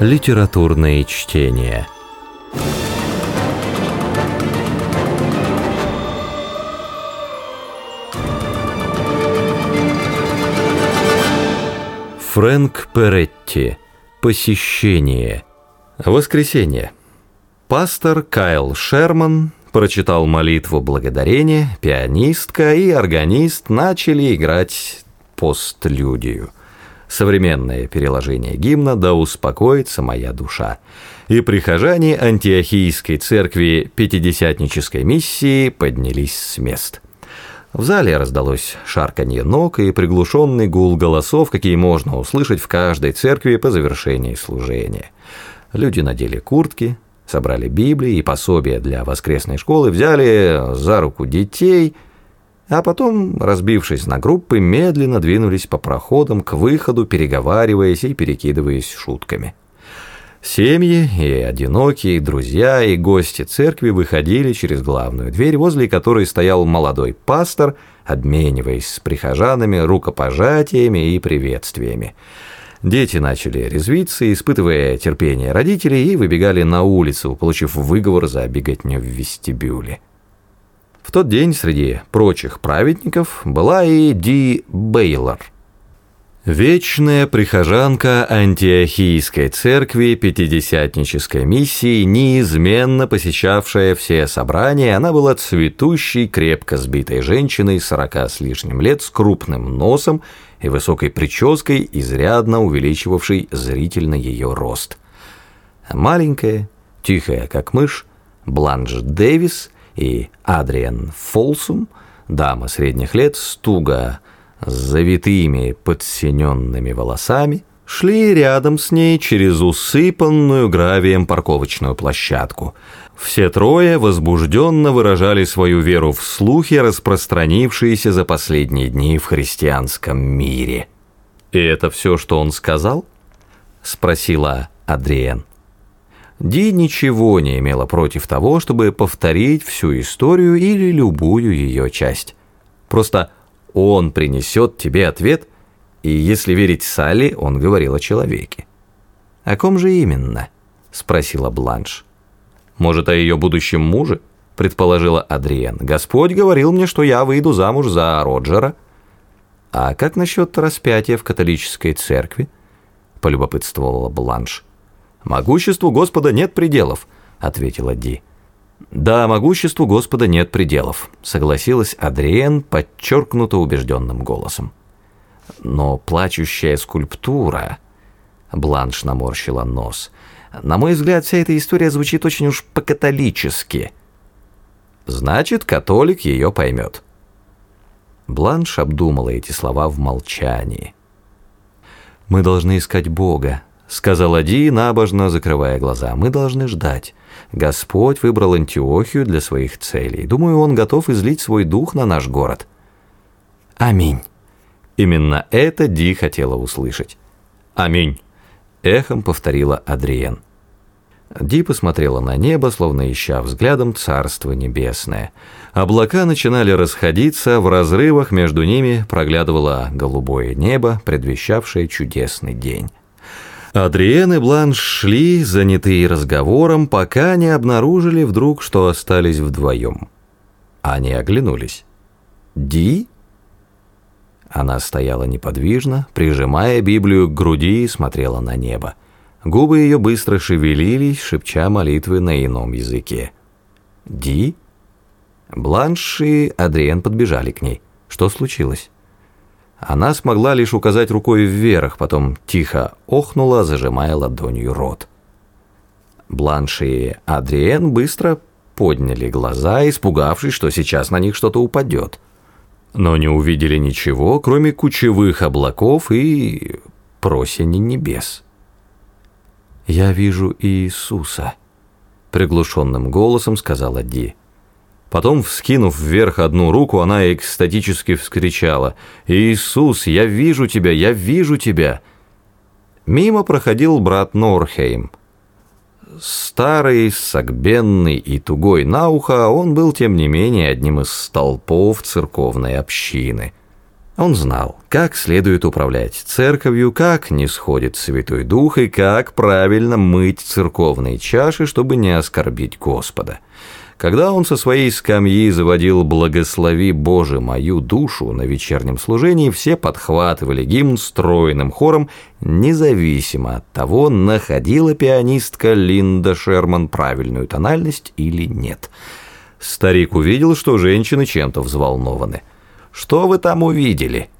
Литературные чтения. Фрэнк Перетти. Посещение. Воскресенье. Пастор Кайл Шерман прочитал молитву благодарения, пианистка и органист начали играть постлюдию. Современное переложение гимна «Да успокоится моя душа». И прихожане антиохийской церкви Пятидесятнической миссии поднялись с мест. В зале раздалось шарканье ног и приглушенный гул голосов, какие можно услышать в каждой церкви по завершении служения. Люди надели куртки, собрали Библии и пособия для воскресной школы, взяли за руку детей – а потом, разбившись на группы, медленно двинулись по проходам к выходу, переговариваясь и перекидываясь шутками. Семьи и одинокие, друзья и гости церкви выходили через главную дверь, возле которой стоял молодой пастор, обмениваясь с прихожанами рукопожатиями и приветствиями. Дети начали резвиться, испытывая терпение родителей, и выбегали на улицу, получив выговор за беготню в вестибюле. В тот день среди прочих праведников была и Ди Бейлор. Вечная прихожанка антиохийской церкви Пятидесятнической миссии, неизменно посещавшая все собрания, она была цветущей, крепко сбитой женщиной сорока с лишним лет с крупным носом и высокой прической, изрядно увеличивавшей зрительно ее рост. Маленькая, тихая как мышь, Бланш Дэвис – и Адриан Фолсум, дама средних лет с туго завитыми подсиненными волосами, шли рядом с ней через усыпанную гравием парковочную площадку. Все трое возбужденно выражали свою веру в слухи, распространившиеся за последние дни в христианском мире. «И это все, что он сказал?» — спросила Адриен. Ди ничего не имела против того, чтобы повторить всю историю или любую ее часть. Просто он принесет тебе ответ, и если верить Салли, он говорил о человеке. «О ком же именно?» – спросила Бланш. «Может, о ее будущем муже?» – предположила Адриен. «Господь говорил мне, что я выйду замуж за Роджера». «А как насчет распятия в католической церкви?» – полюбопытствовала Бланш. «Могуществу Господа нет пределов», — ответила Ди. «Да, могуществу Господа нет пределов», — согласилась Адриен подчеркнуто убежденным голосом. «Но плачущая скульптура...» Бланш наморщила нос. «На мой взгляд, вся эта история звучит очень уж по-католически». «Значит, католик ее поймет». Бланш обдумала эти слова в молчании. «Мы должны искать Бога», — сказала Ди, набожно закрывая глаза. «Мы должны ждать. Господь выбрал Антиохию для своих целей. Думаю, Он готов излить свой дух на наш город». «Аминь». Именно это Ди хотела услышать. «Аминь», — эхом повторила Адриен. Ди посмотрела на небо, словно ища взглядом Царство Небесное. Облака начинали расходиться, в разрывах между ними проглядывало голубое небо, предвещавшее чудесный день. Адриен и Бланш шли, занятые разговором, пока не обнаружили вдруг, что остались вдвоем. Они оглянулись. «Ди?» Она стояла неподвижно, прижимая Библию к груди и смотрела на небо. Губы ее быстро шевелились, шепча молитвы на ином языке. «Ди?» Бланш и Адриен подбежали к ней. Что случилось? Она смогла лишь указать рукой вверх, потом тихо охнула, зажимая ладонью рот. Бланш и Адриен быстро подняли глаза, испугавшись, что сейчас на них что-то упадет. Но не увидели ничего, кроме кучевых облаков и просени небес. «Я вижу Иисуса», — приглушенным голосом сказала Ди. Потом, вскинув вверх одну руку, она экстатически вскричала «Иисус, я вижу тебя, я вижу тебя!» Мимо проходил брат Норхейм. Старый, согбенный и тугой на ухо, он был, тем не менее, одним из столпов церковной общины. Он знал, как следует управлять церковью, как не сходит Святой Дух и как правильно мыть церковные чаши, чтобы не оскорбить Господа. Когда он со своей скамьи заводил «Благослови, Боже, мою душу» на вечернем служении, все подхватывали гимн стройным хором, независимо от того, находила пианистка Линда Шерман правильную тональность или нет. Старик увидел, что женщины чем-то взволнованы – что вы там увидели?»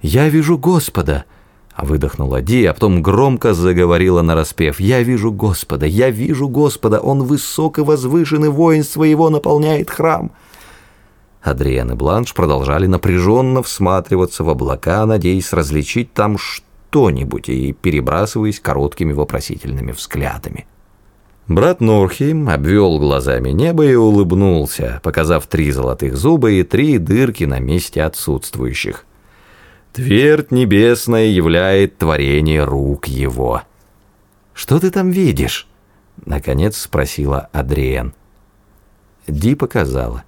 «Я вижу Господа», — выдохнула Ди, а потом громко заговорила нараспев. «Я вижу Господа, я вижу Господа, Он высок и возвышенный воинство Его наполняет храм». Адриан и Бланш продолжали напряженно всматриваться в облака, надеясь различить там что-нибудь и перебрасываясь короткими вопросительными взглядами. Брат Норхейм обвел глазами небо и улыбнулся, показав три золотых зуба и три дырки на месте отсутствующих. Твердь небесная являет творение рук его. «Что ты там видишь?» — наконец спросила Адриен. Ди показала.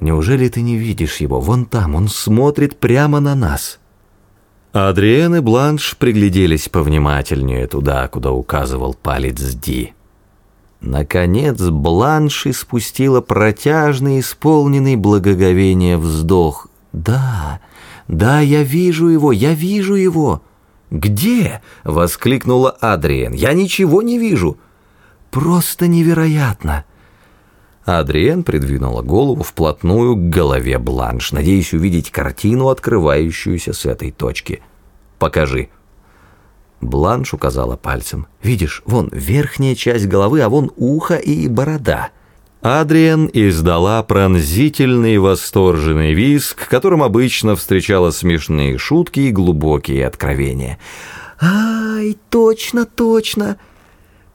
«Неужели ты не видишь его? Вон там, он смотрит прямо на нас». Адриен и Бланш пригляделись повнимательнее туда, куда указывал палец Ди. Наконец Бланш испустила протяжный, исполненный благоговения вздох. «Да, да, я вижу его, я вижу его!» «Где?» — воскликнула Адриен. «Я ничего не вижу!» «Просто невероятно!» Адриен придвинула голову вплотную к голове Бланш, надеясь увидеть картину, открывающуюся с этой точки. «Покажи», Бланш указала пальцем. «Видишь, вон верхняя часть головы, а вон ухо и борода». Адриан издала пронзительный восторженный визг, которым обычно встречала смешные шутки и глубокие откровения. «Ай, точно, точно!»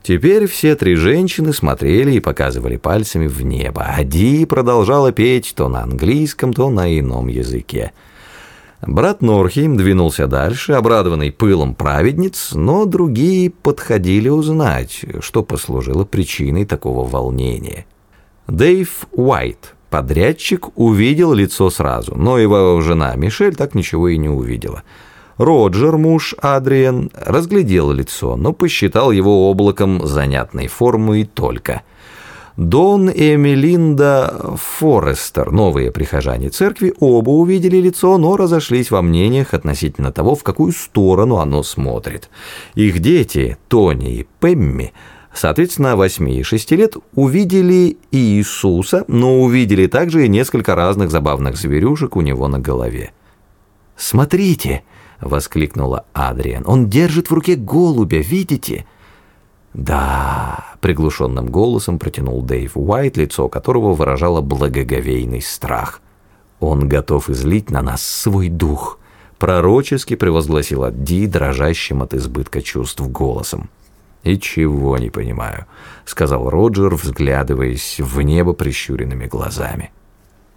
Теперь все три женщины смотрели и показывали пальцами в небо, а Ди продолжала петь то на английском, то на ином языке. Брат Норхейм двинулся дальше, обрадованный пылом праведниц, но другие подходили узнать, что послужило причиной такого волнения. Дэйв Уайт, подрядчик, увидел лицо сразу, но его жена Мишель так ничего и не увидела. Роджер, муж Адриен, разглядел лицо, но посчитал его облаком занятной формы и только – Дон и Эмилинда Форестер, новые прихожане церкви, оба увидели лицо, но разошлись во мнениях относительно того, в какую сторону оно смотрит. Их дети, Тони и Пемми, соответственно, 8 и 6 лет, увидели Иисуса, но увидели также и несколько разных забавных зверюшек у него на голове. «Смотрите!» — воскликнула Адриан. «Он держит в руке голубя, видите?» «Да», — приглушенным голосом протянул Дэйв Уайт, лицо которого выражало благоговейный страх. «Он готов излить на нас свой дух», — пророчески превозгласила Ди, дрожащим от избытка чувств голосом. «И чего не понимаю», — сказал Роджер, взглядываясь в небо прищуренными глазами.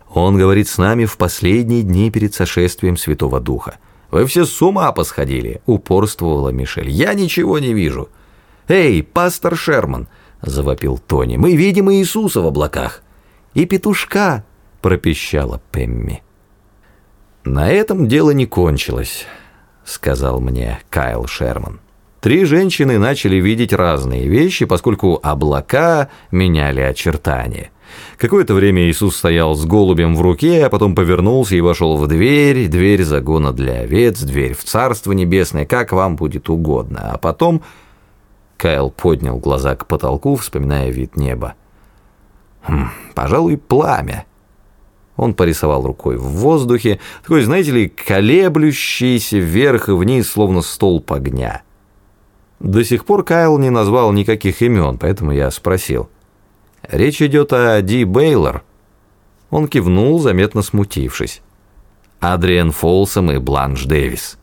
«Он говорит с нами в последние дни перед сошествием Святого Духа. Вы все с ума посходили», — упорствовала Мишель. «Я ничего не вижу». «Эй, пастор Шерман!» — завопил Тони. «Мы видим Иисуса в облаках!» «И петушка!» — пропищала Пемми. «На этом дело не кончилось», — сказал мне Кайл Шерман. Три женщины начали видеть разные вещи, поскольку облака меняли очертания. Какое-то время Иисус стоял с голубем в руке, а потом повернулся и вошел в дверь, дверь загона для овец, дверь в Царство Небесное, как вам будет угодно, а потом Кайл поднял глаза к потолку, вспоминая вид неба. «Хм, пожалуй, пламя». Он порисовал рукой в воздухе, такой, знаете ли, колеблющийся вверх и вниз, словно столб огня. До сих пор Кайл не назвал никаких имен, поэтому я спросил. «Речь идет о Ди Бейлор?» Он кивнул, заметно смутившись. «Адриан Фолсом и Бланш Дэвис».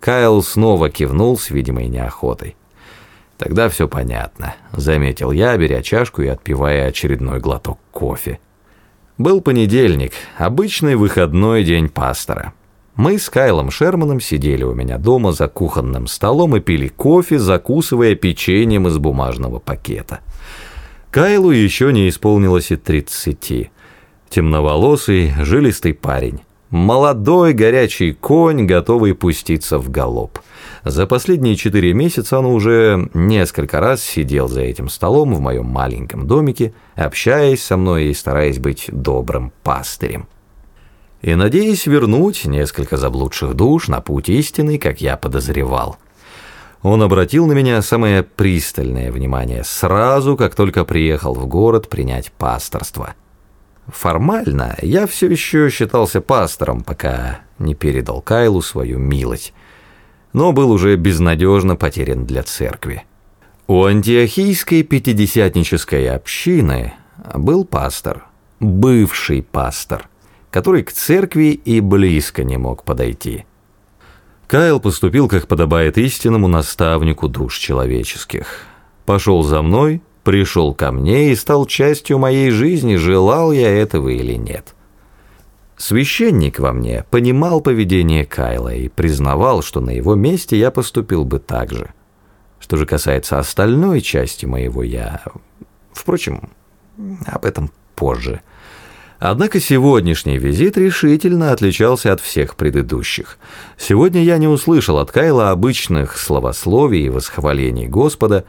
Кайл снова кивнул с видимой неохотой. Тогда все понятно, заметил я, беря чашку и отпивая очередной глоток кофе. Был понедельник, обычный выходной день пастора. Мы с Кайлом Шерманом сидели у меня дома за кухонным столом и пили кофе, закусывая печеньем из бумажного пакета. Кайлу еще не исполнилось и тридцати. Темноволосый, жилистый парень. Молодой горячий конь, готовый пуститься в галоп. За последние четыре месяца он уже несколько раз сидел за этим столом в моем маленьком домике, общаясь со мной и стараясь быть добрым пастырем. И надеясь вернуть несколько заблудших душ на путь истины, как я подозревал. Он обратил на меня самое пристальное внимание сразу, как только приехал в город принять пасторство. Формально я все еще считался пастором, пока не передал Кайлу свою милость – но был уже безнадежно потерян для церкви. У антиохийской пятидесятнической общины был пастор, бывший пастор, который к церкви и близко не мог подойти. Кайл поступил, как подобает истинному наставнику душ человеческих. Пошел за мной, пришел ко мне и стал частью моей жизни, желал я этого или нет. Священник во мне понимал поведение Кайла и признавал, что на его месте я поступил бы так же. Что же касается остальной части моего «я», впрочем, об этом позже. Однако сегодняшний визит решительно отличался от всех предыдущих. Сегодня я не услышал от Кайла обычных словословий и восхвалений Господа,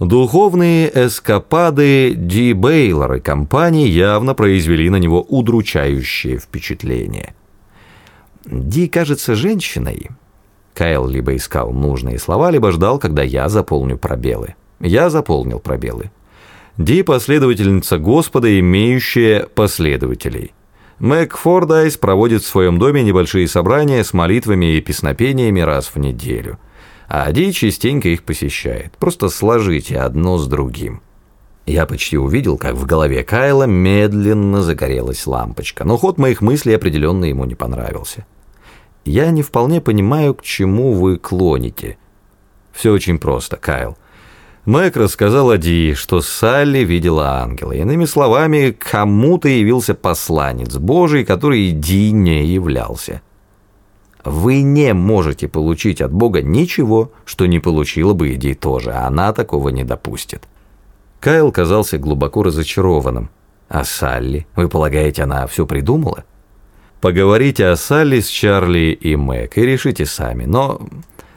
Духовные эскапады Ди Бейлор и компании явно произвели на него удручающее впечатление. Ди кажется женщиной. Кайл либо искал нужные слова, либо ждал, когда я заполню пробелы. Я заполнил пробелы. Ди – последовательница Господа, имеющая последователей. Мэг Фордайс проводит в своем доме небольшие собрания с молитвами и песнопениями раз в неделю – а Ади частенько их посещает. Просто сложите одно с другим. Я почти увидел, как в голове Кайла медленно загорелась лампочка, но ход моих мыслей определенно ему не понравился. Я не вполне понимаю, к чему вы клоните. Все очень просто, Кайл. Мэг рассказал Ади, что Салли видела ангела. Иными словами, кому-то явился посланец Божий, который Ди не являлся. Вы не можете получить от Бога ничего, что не получила бы Иди тоже, она такого не допустит. Кайл казался глубоко разочарованным. А Салли? Вы полагаете, она все придумала? Поговорите о Салли с Чарли и Мэг и решите сами. Но,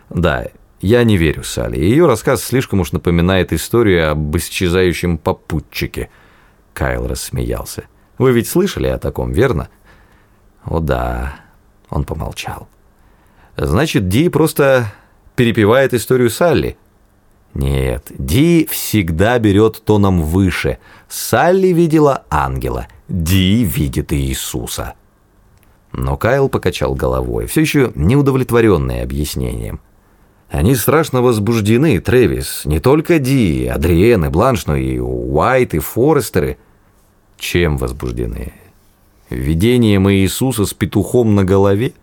да, я не верю Салли. Ее рассказ слишком уж напоминает историю об исчезающем попутчике. Кайл рассмеялся. Вы ведь слышали о таком, верно? О да, он помолчал. Значит, Ди просто перепевает историю Салли. Нет, Ди всегда берет тоном выше. Салли видела ангела, Ди видит Иисуса. Но Кайл покачал головой, все еще неудовлетворенный объяснением. Они страшно возбуждены, Трэвис, не только Ди, Адриен и Бланш, но и Уайт и Форестеры. Чем возбуждены? Видением Иисуса с петухом на голове?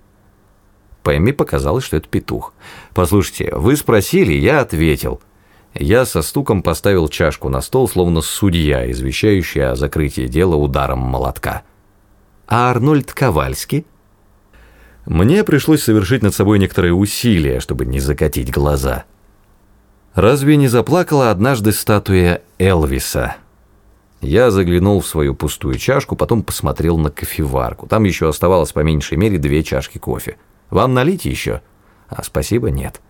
Пэмми показалось, что это петух. «Послушайте, вы спросили, я ответил». Я со стуком поставил чашку на стол, словно судья, извещающий о закрытии дела ударом молотка. «А Арнольд Ковальский?» Мне пришлось совершить над собой некоторые усилия, чтобы не закатить глаза. Разве не заплакала однажды статуя Элвиса? Я заглянул в свою пустую чашку, потом посмотрел на кофеварку. Там еще оставалось по меньшей мере две чашки кофе. Вам налить еще? А спасибо, нет.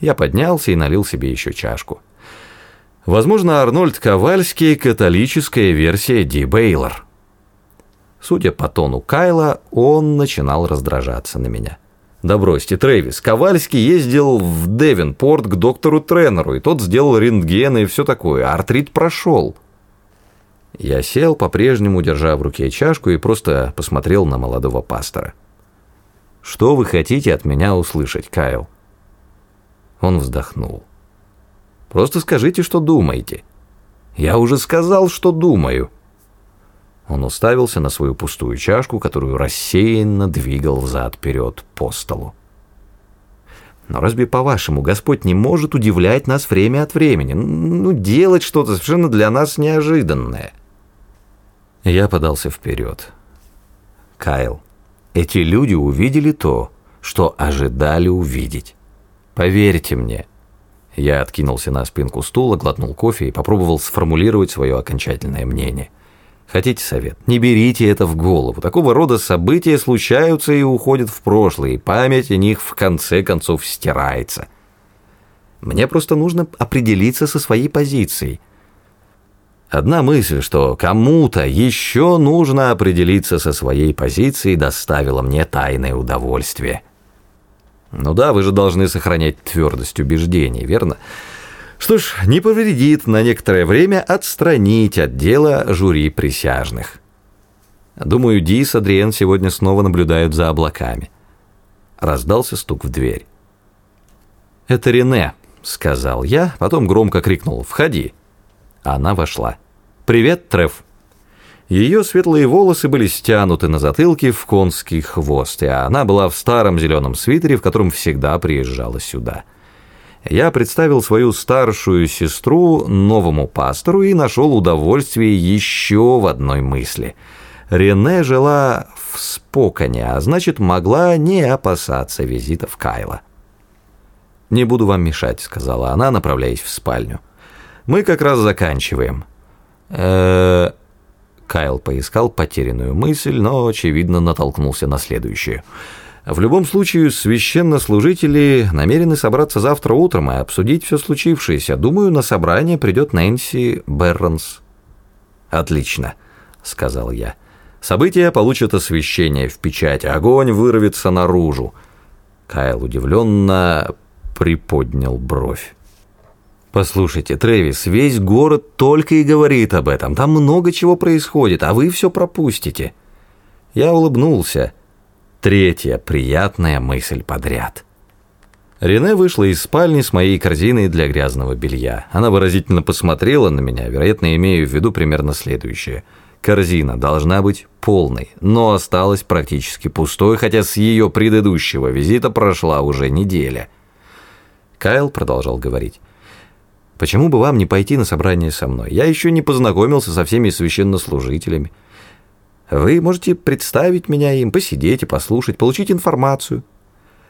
Я поднялся и налил себе еще чашку. Возможно, Арнольд Ковальский – католическая версия Ди Бейлор. Судя по тону Кайла, он начинал раздражаться на меня. Да бросьте, Трэвис, Ковальский ездил в Девенпорт к доктору Тренеру, и тот сделал рентген и все такое, артрит прошел. Я сел, по-прежнему держа в руке чашку, и просто посмотрел на молодого пастора. Что вы хотите от меня услышать, Кайл? Он вздохнул. Просто скажите, что думаете. Я уже сказал, что думаю. Он уставился на свою пустую чашку, которую рассеянно двигал взад-вперед по столу. Но разве, по-вашему, Господь не может удивлять нас время от времени? Ну, делать что-то совершенно для нас неожиданное. Я подался вперед. Кайл, эти люди увидели то, что ожидали увидеть. Поверьте мне. Я откинулся на спинку стула, глотнул кофе и попробовал сформулировать свое окончательное мнение. Хотите совет? Не берите это в голову. Такого рода события случаются и уходят в прошлое, и память о них в конце концов стирается. Мне просто нужно определиться со своей позицией. Одна мысль, что кому-то еще нужно определиться со своей позицией, доставила мне тайное удовольствие. Ну да, вы же должны сохранять твердость убеждений, верно? Что ж, не повредит на некоторое время отстранить от дела жюри присяжных. Думаю, Ди с Адриен сегодня снова наблюдают за облаками. Раздался стук в дверь. «Это Рене», — сказал я, потом громко крикнул «Входи». Она вошла. «Привет, Треф». Ее светлые волосы были стянуты на затылке в конский хвост, и она была в старом зеленом свитере, в котором всегда приезжала сюда. Я представил свою старшую сестру новому пастору и нашел удовольствие еще в одной мысли. Рене жила в Споконе, а значит, могла не опасаться визитов Кайла. «Не буду вам мешать», — сказала она, направляясь в спальню. «Мы как раз заканчиваем». «Э-э...» Кайл поискал потерянную мысль, но, очевидно, натолкнулся на следующую. В любом случае, священнослужители намерены собраться завтра утром и обсудить все случившееся. Думаю, на собрание придет Нэнси Берронс. «Отлично», — сказал я. «События получат освещение в печати, огонь вырвется наружу». Кайл удивленно приподнял бровь. Послушайте, Трэвис, весь город только и говорит об этом. Там много чего происходит, а вы все пропустите. Я улыбнулся. Третья приятная мысль подряд. Рене вышла из спальни с моей корзиной для грязного белья. Она выразительно посмотрела на меня, вероятно, имея в виду примерно следующее. Корзина должна быть полной, но осталась практически пустой, хотя с ее предыдущего визита прошла уже неделя. Кайл продолжал говорить. Почему бы вам не пойти на собрание со мной? Я еще не познакомился со всеми священнослужителями. Вы можете представить меня им, посидеть и послушать, получить информацию».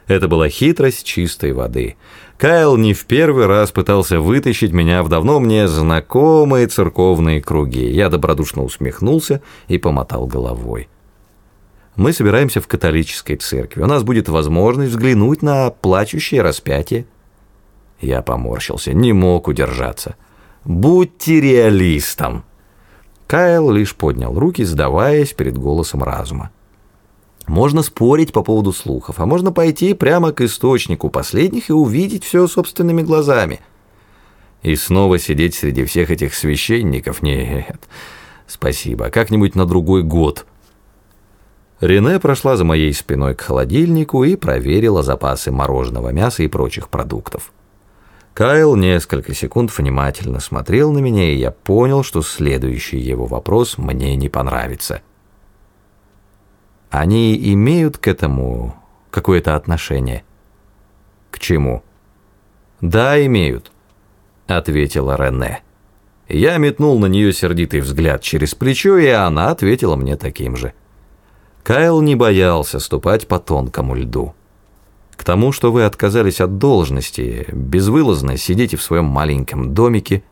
Это была хитрость чистой воды. Кайл не в первый раз пытался вытащить меня в давно мне знакомые церковные круги. Я добродушно усмехнулся и помотал головой. Мы собираемся в католической церкви. У нас будет возможность взглянуть на плачущее распятие. Я поморщился, не мог удержаться. «Будьте реалистом!» Кайл лишь поднял руки, сдаваясь перед голосом разума. Можно спорить по поводу слухов, а можно пойти прямо к источнику последних и увидеть все собственными глазами. И снова сидеть среди всех этих священников? Нет, спасибо, как-нибудь на другой год. Рене прошла за моей спиной к холодильнику и проверила запасы мороженого мяса и прочих продуктов. Кайл несколько секунд внимательно смотрел на меня, и я понял, что следующий его вопрос мне не понравится. Они имеют к этому какое-то отношение? К чему? Да, имеют, ответила Рене. Я метнул на нее сердитый взгляд через плечо, и она ответила мне таким же. Кайл не боялся ступать по тонкому льду. К тому, что вы отказались от должности, безвылазно сидите в своем маленьком домике.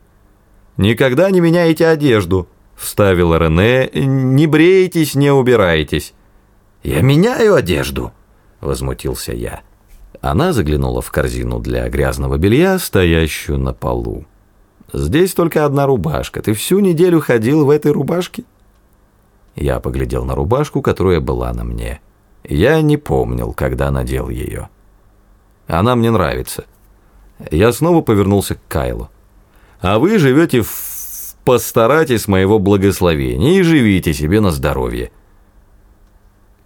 Никогда не меняете одежду, вставила Рене, не бреетесь, не убирайтесь. Я меняю одежду, возмутился я. Она заглянула в корзину для грязного белья, стоящую на полу. Здесь только одна рубашка. Ты всю неделю ходил в этой рубашке? Я поглядел на рубашку, которая была на мне. Я не помнил, когда надел ее. Она мне нравится. Я снова повернулся к Кайлу. А вы живете в постарате с моего благословения и живите себе на здоровье.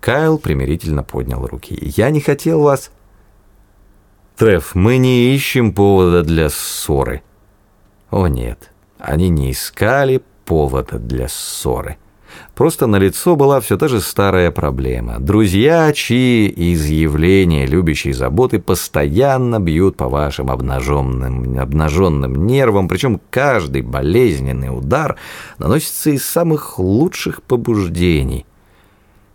Кайл примирительно поднял руки. Я не хотел вас... Треф, мы не ищем повода для ссоры. О нет, они не искали повода для ссоры. Просто на лицо была все та же старая проблема. Друзья, чьи изъявления любящей заботы постоянно бьют по вашим обнаженным, обнаженным нервам, причем каждый болезненный удар наносится из самых лучших побуждений.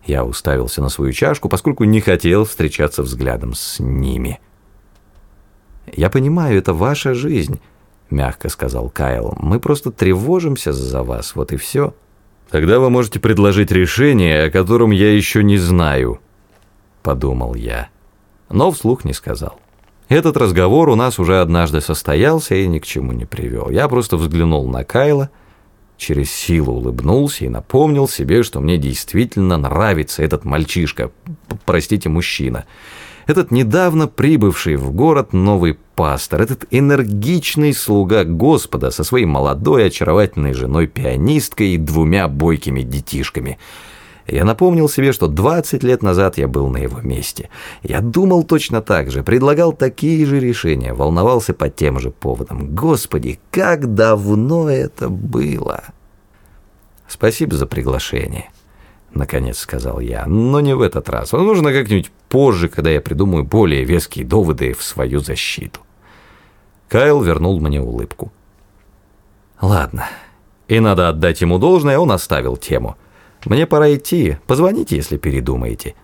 Я уставился на свою чашку, поскольку не хотел встречаться взглядом с ними. «Я понимаю, это ваша жизнь», — мягко сказал Кайл. «Мы просто тревожимся за вас, вот и все». Тогда вы можете предложить решение, о котором я еще не знаю, подумал я, но вслух не сказал. Этот разговор у нас уже однажды состоялся и ни к чему не привел. Я просто взглянул на Кайла, через силу улыбнулся и напомнил себе, что мне действительно нравится этот мальчишка, простите, мужчина. Этот недавно прибывший в город новый пастор, этот энергичный слуга Господа со своей молодой очаровательной женой-пианисткой и двумя бойкими детишками – я напомнил себе, что 20 лет назад я был на его месте. Я думал точно так же, предлагал такие же решения, волновался по тем же поводам. Господи, как давно это было! Спасибо за приглашение, наконец сказал я, но не в этот раз. Нужно как-нибудь позже, когда я придумаю более веские доводы в свою защиту. Кайл вернул мне улыбку. Ладно, и надо отдать ему должное, он оставил тему – мне пора идти, позвоните, если передумаете».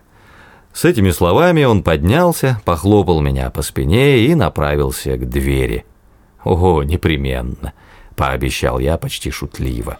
С этими словами он поднялся, похлопал меня по спине и направился к двери. «Ого, непременно», — пообещал я почти шутливо.